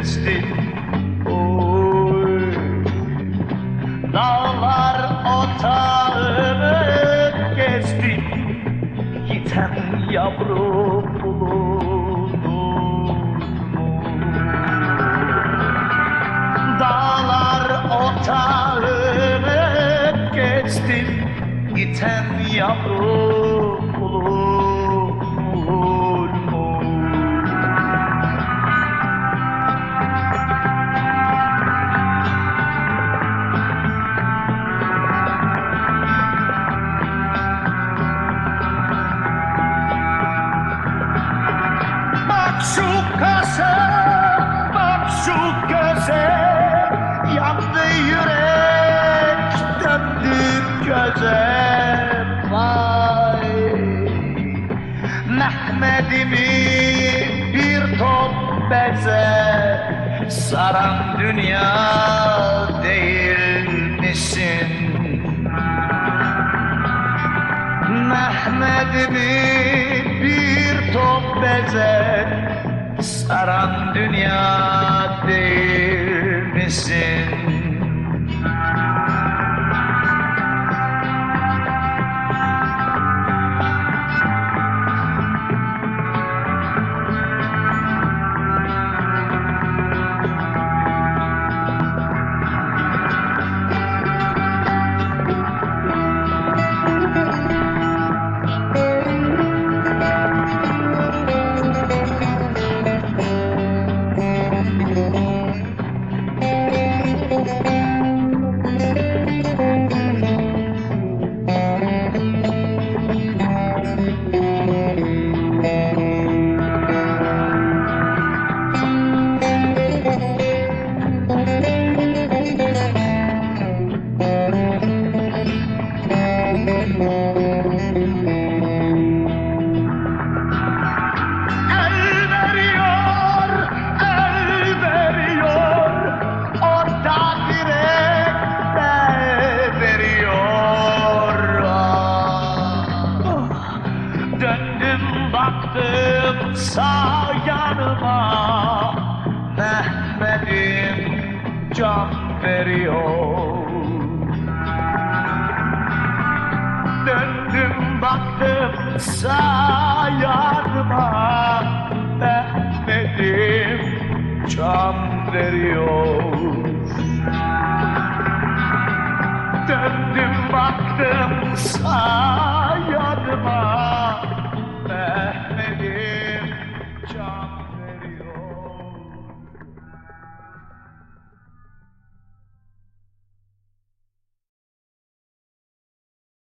kestim Oy. Dağlar otağını kestim Giten yavru bulunur? Dağlar otağını kestim Giten yavru şu kaşe, bak şu göze Yandı yürek, döndü göze. Vay! Mehmet'imi bir top beze Saran dünya Mehmet'imi bir top beze Saran dünya değil sağ yanıma Mehmet'im can veriyor. Döndüm baktım sağ yanıma Mehmet'im can veriyor. Döndüm baktım sağ